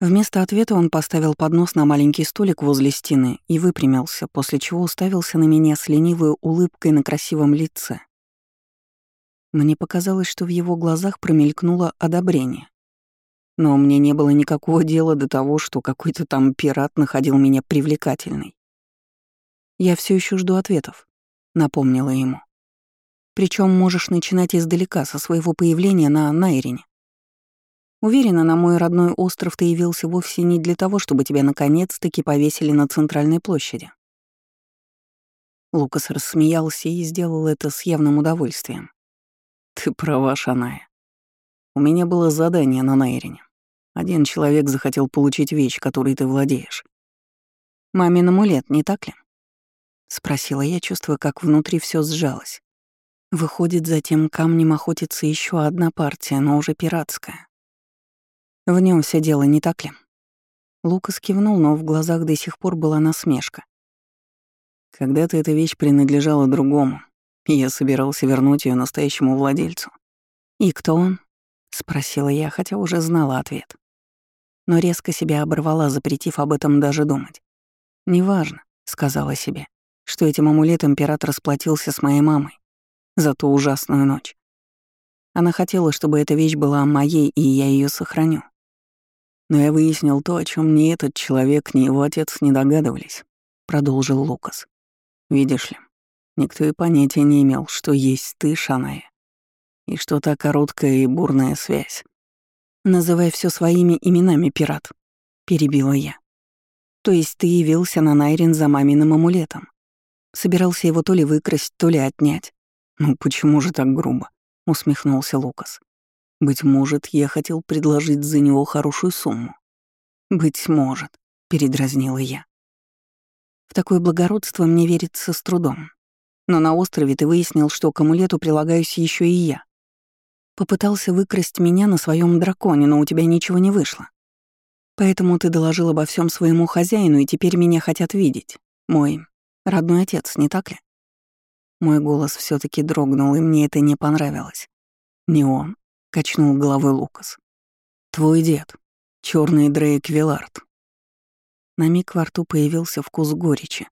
Вместо ответа он поставил поднос на маленький столик возле стены и выпрямился, после чего уставился на меня с ленивой улыбкой на красивом лице. Мне показалось, что в его глазах промелькнуло одобрение. Но мне не было никакого дела до того, что какой-то там пират находил меня привлекательной. «Я все еще жду ответов», — напомнила ему. Причем можешь начинать издалека, со своего появления на Найрине. Уверена, на мой родной остров ты явился вовсе не для того, чтобы тебя наконец-таки повесили на центральной площади. Лукас рассмеялся и сделал это с явным удовольствием. Ты права, Шаная. У меня было задание на Найрине. Один человек захотел получить вещь, которой ты владеешь. Мамин амулет, не так ли? Спросила я, чувствуя, как внутри все сжалось. Выходит, за тем камнем охотится еще одна партия, но уже пиратская. В нем все дело, не так ли? Лукас кивнул, но в глазах до сих пор была насмешка. Когда-то эта вещь принадлежала другому, и я собирался вернуть ее настоящему владельцу. «И кто он?» — спросила я, хотя уже знала ответ. Но резко себя оборвала, запретив об этом даже думать. «Неважно», — сказала себе, — что этим амулетом пират расплатился с моей мамой за ту ужасную ночь. Она хотела, чтобы эта вещь была моей, и я ее сохраню. Но я выяснил то, о чем ни этот человек, ни его отец не догадывались, продолжил Лукас. Видишь ли, никто и понятия не имел, что есть ты, Шаная, и что та короткая и бурная связь. Называй все своими именами, пират, перебила я. То есть ты явился на Найрин за маминым амулетом. Собирался его то ли выкрасть, то ли отнять. «Ну почему же так грубо?» — усмехнулся Лукас. «Быть может, я хотел предложить за него хорошую сумму». «Быть может», — передразнила я. «В такое благородство мне верится с трудом. Но на острове ты выяснил, что к амулету прилагаюсь еще и я. Попытался выкрасть меня на своем драконе, но у тебя ничего не вышло. Поэтому ты доложил обо всем своему хозяину, и теперь меня хотят видеть. Мой родной отец, не так ли? Мой голос все таки дрогнул, и мне это не понравилось. «Не он», — качнул головой Лукас. «Твой дед, черный Дрейк Вилард». На миг во рту появился вкус горечи,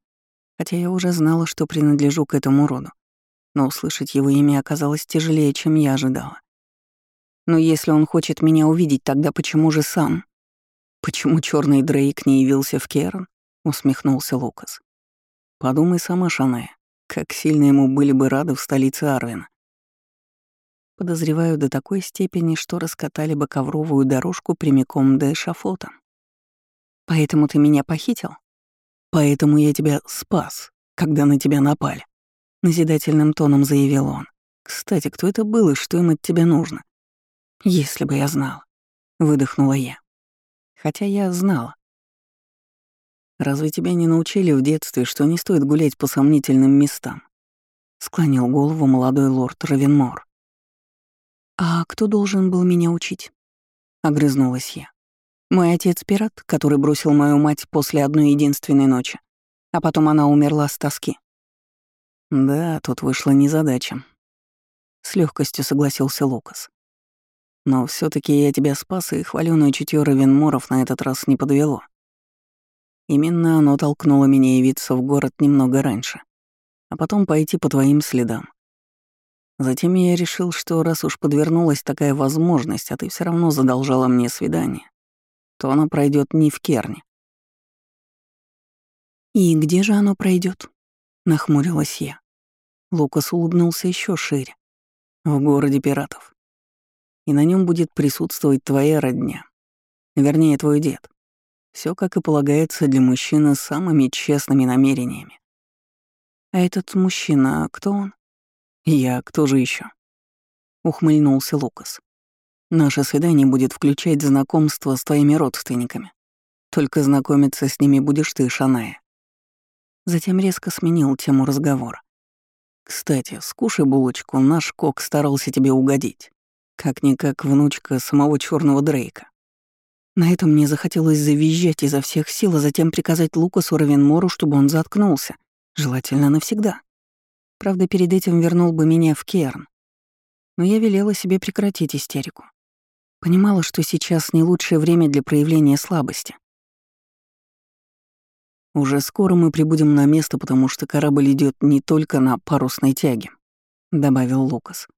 хотя я уже знала, что принадлежу к этому роду. Но услышать его имя оказалось тяжелее, чем я ожидала. Но если он хочет меня увидеть, тогда почему же сам? Почему черный Дрейк не явился в Керн? усмехнулся Лукас. Подумай сама, Шаная. Как сильно ему были бы рады в столице Арвина. Подозреваю до такой степени, что раскатали бы ковровую дорожку прямиком до эшафота. Поэтому ты меня похитил? Поэтому я тебя спас, когда на тебя напали. Назидательным тоном заявил он. Кстати, кто это был и что им от тебя нужно? Если бы я знала. Выдохнула я. Хотя я знала. Разве тебя не научили в детстве, что не стоит гулять по сомнительным местам?» Склонил голову молодой лорд Равенмор. «А кто должен был меня учить?» — огрызнулась я. «Мой отец пират, который бросил мою мать после одной единственной ночи, а потом она умерла с тоски». «Да, тут вышла незадача», — с легкостью согласился Лукас. «Но все таки я тебя спас, и хвалёное чутье Равенморов на этот раз не подвело. Именно оно толкнуло меня явиться в город немного раньше, а потом пойти по твоим следам. Затем я решил, что раз уж подвернулась такая возможность, а ты все равно задолжала мне свидание, то оно пройдет не в Керне. «И где же оно пройдет? нахмурилась я. Лукас улыбнулся еще шире. «В городе пиратов. И на нем будет присутствовать твоя родня. Вернее, твой дед. Все как и полагается для мужчины с самыми честными намерениями. А этот мужчина, кто он? Я, кто же еще? Ухмыльнулся Лукас. Наше свидание будет включать знакомство с твоими родственниками. Только знакомиться с ними будешь ты, Шаная. Затем резко сменил тему разговора. Кстати, скушай булочку, наш кок старался тебе угодить. Как-никак внучка самого черного Дрейка. На этом мне захотелось завизжать изо всех сил, а затем приказать Лукасу Равенмору, чтобы он заткнулся, желательно навсегда. Правда, перед этим вернул бы меня в Керн. Но я велела себе прекратить истерику. Понимала, что сейчас не лучшее время для проявления слабости. Уже скоро мы прибудем на место, потому что корабль идет не только на парусной тяге, добавил Лукас.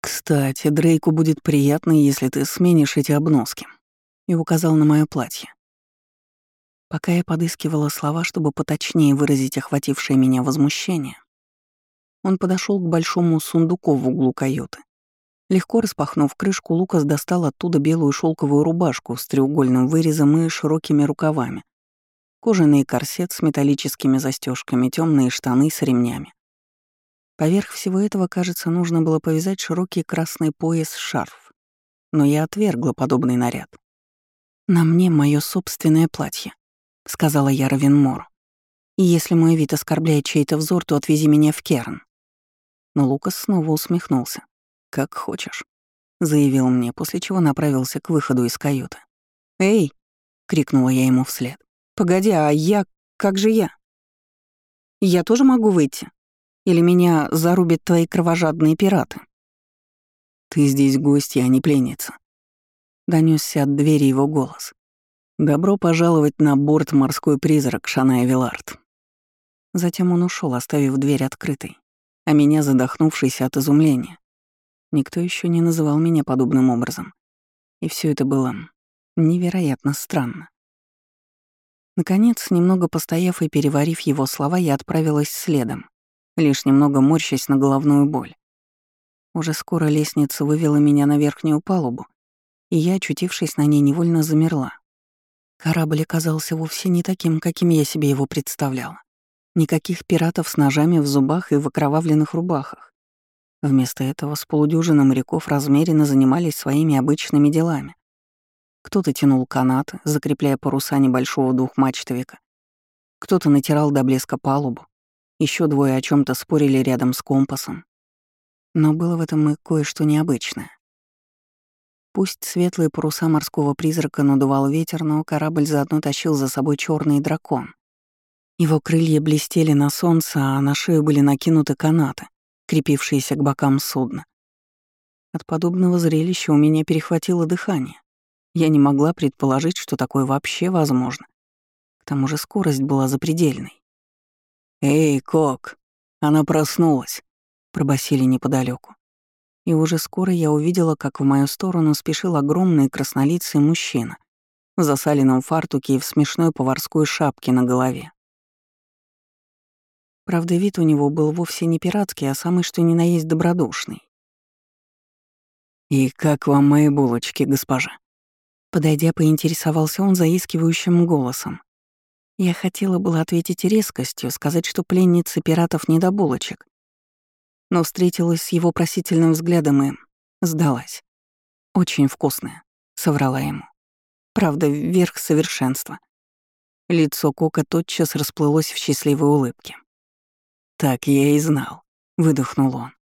Кстати, Дрейку будет приятно, если ты сменишь эти обноски. И указал на мое платье. Пока я подыскивала слова, чтобы поточнее выразить охватившее меня возмущение, он подошел к большому сундуку в углу каюты. Легко распахнув крышку, Лукас достал оттуда белую шелковую рубашку с треугольным вырезом и широкими рукавами, кожаный корсет с металлическими застежками, темные штаны с ремнями. Поверх всего этого, кажется, нужно было повязать широкий красный пояс-шарф. Но я отвергла подобный наряд. «На мне мое собственное платье», — сказала я Равенмору. «И если мой вид оскорбляет чей-то взор, то отвези меня в Керн». Но Лукас снова усмехнулся. «Как хочешь», — заявил мне, после чего направился к выходу из каюты. «Эй!» — крикнула я ему вслед. «Погоди, а я... как же я?» «Я тоже могу выйти? Или меня зарубят твои кровожадные пираты?» «Ты здесь гостья, а не пленница», — донесся от двери его голос. «Добро пожаловать на борт морской призрак Шаная Вилард». Затем он ушел, оставив дверь открытой, а меня задохнувшись от изумления. Никто еще не называл меня подобным образом. И все это было невероятно странно. Наконец, немного постояв и переварив его слова, я отправилась следом, лишь немного морщась на головную боль. Уже скоро лестница вывела меня на верхнюю палубу, и я, очутившись на ней, невольно замерла. Корабль оказался вовсе не таким, каким я себе его представляла. Никаких пиратов с ножами в зубах и в окровавленных рубахах. Вместо этого с полудюжины моряков размеренно занимались своими обычными делами. Кто-то тянул канаты, закрепляя паруса небольшого двухмачтовика. Кто-то натирал до блеска палубу. Еще двое о чем то спорили рядом с компасом. Но было в этом и кое-что необычное. Пусть светлые паруса морского призрака надувал ветер, но корабль заодно тащил за собой черный дракон. Его крылья блестели на солнце, а на шею были накинуты канаты крепившиеся к бокам судна. От подобного зрелища у меня перехватило дыхание. Я не могла предположить, что такое вообще возможно. К тому же скорость была запредельной. «Эй, Кок, она проснулась», — пробасили неподалеку. И уже скоро я увидела, как в мою сторону спешил огромный краснолицый мужчина в засаленном фартуке и в смешной поварской шапке на голове. Правда, вид у него был вовсе не пиратский, а самый что ни на есть добродушный. «И как вам мои булочки, госпожа?» Подойдя, поинтересовался он заискивающим голосом. Я хотела было ответить резкостью, сказать, что пленницы пиратов не до булочек. Но встретилась с его просительным взглядом и сдалась. «Очень вкусная», — соврала ему. Правда, вверх совершенства. Лицо Кока тотчас расплылось в счастливой улыбке. «Так я и знал», — выдохнул он.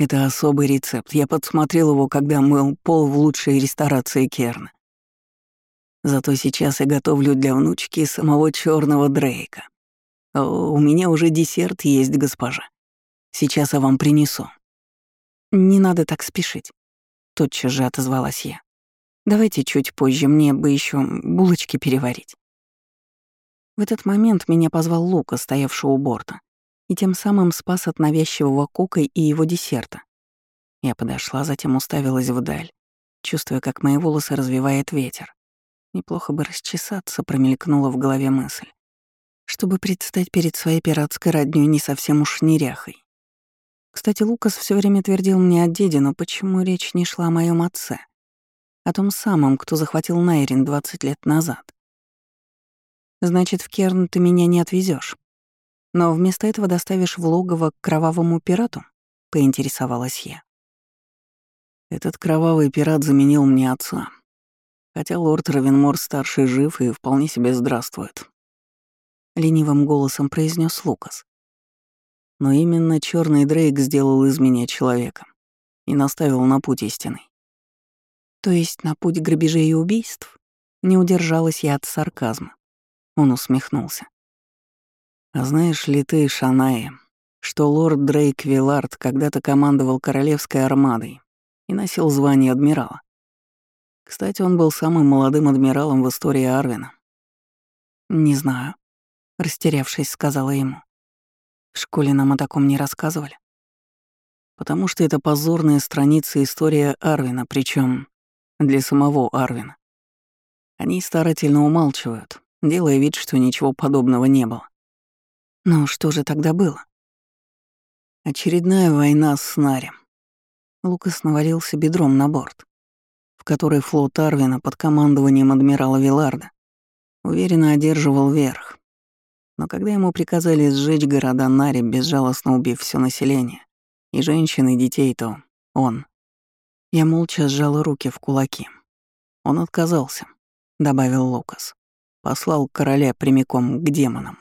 «Это особый рецепт. Я подсмотрел его, когда мыл пол в лучшей ресторации Керна. Зато сейчас я готовлю для внучки самого черного Дрейка. О, у меня уже десерт есть, госпожа. Сейчас я вам принесу». «Не надо так спешить», — тотчас же отозвалась я. «Давайте чуть позже, мне бы еще булочки переварить». В этот момент меня позвал Лука, стоявший у борта и тем самым спас от навязчивого кока и его десерта. Я подошла, затем уставилась вдаль, чувствуя, как мои волосы развивает ветер. Неплохо бы расчесаться, промелькнула в голове мысль. Чтобы предстать перед своей пиратской роднёй не совсем уж неряхой. Кстати, Лукас все время твердил мне о деде, но почему речь не шла о моем отце? О том самом, кто захватил Найрин 20 лет назад. Значит, в Керн ты меня не отвезешь, но вместо этого доставишь в логово к кровавому пирату?» — поинтересовалась я. Этот кровавый пират заменил мне отца. Хотя лорд Равенмор-старший жив и вполне себе здравствует. Ленивым голосом произнес Лукас. Но именно черный Дрейк сделал из меня человека и наставил на путь истинный. То есть на путь грабежей и убийств? Не удержалась я от сарказма. Он усмехнулся. А знаешь ли ты, Шаная, что лорд Дрейк Виллард когда-то командовал королевской армадой и носил звание адмирала? Кстати, он был самым молодым адмиралом в истории Арвина. «Не знаю», — растерявшись, сказала ему. «В школе нам о таком не рассказывали». «Потому что это позорная страница истории Арвина, причем для самого Арвина. Они старательно умалчивают, делая вид, что ничего подобного не было. Но что же тогда было? Очередная война с Нарем. Лукас навалился бедром на борт, в который флот Арвина под командованием адмирала Виларда уверенно одерживал верх. Но когда ему приказали сжечь города Нари, безжалостно убив все население, и женщин, и детей, то он... Я молча сжал руки в кулаки. Он отказался, добавил Лукас. Послал короля прямиком к демонам.